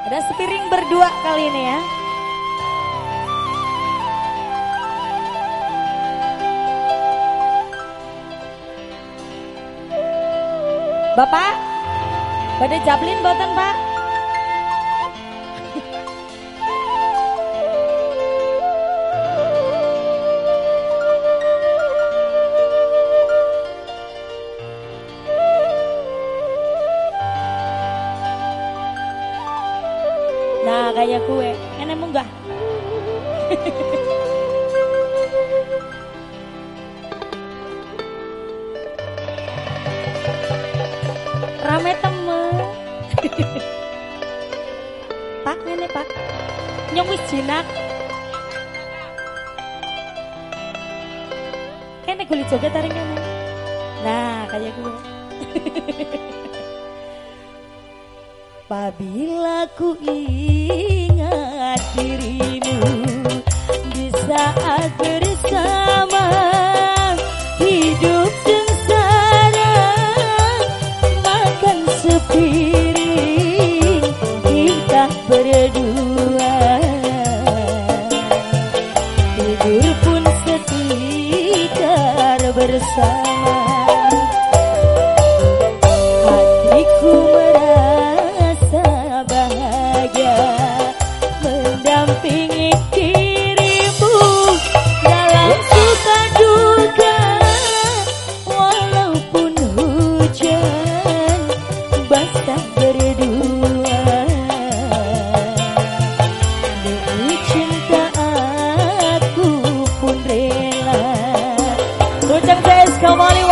Ada sepiring berdua kali ini ya. Bapak, pada jablin boten pak? Kayak gue, ini munggah. Rame temen. pak, ini pak. Nyong wis jinak. Kene kulit joget taring kene. Nah, kayak gue. Apabila ku ingat dirimu di saat bersama hidup sengsara makan sepiring kita berdua. Tidur pun setikar bersama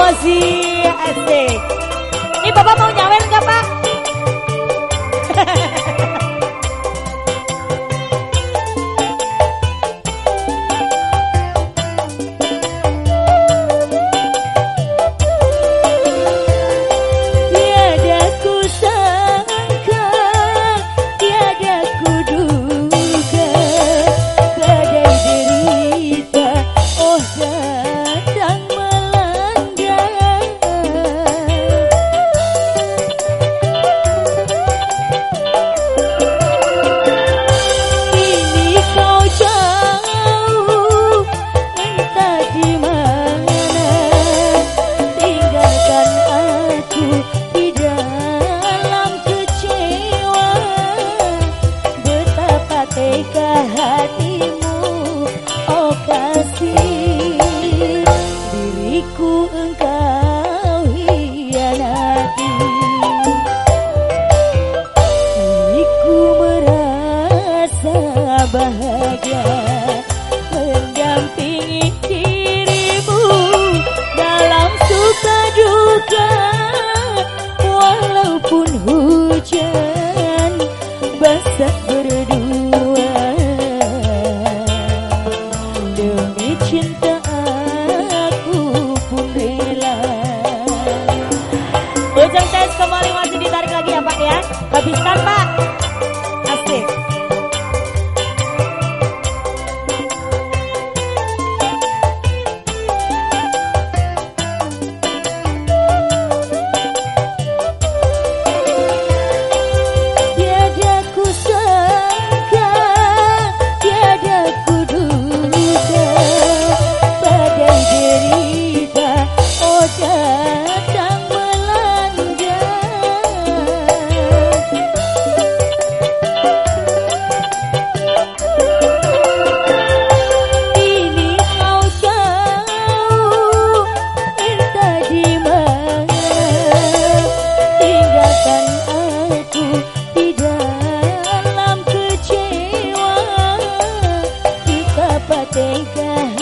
wasi asik ini bapak mau nyawer nggak pak? Diriku engkau Yeah. kah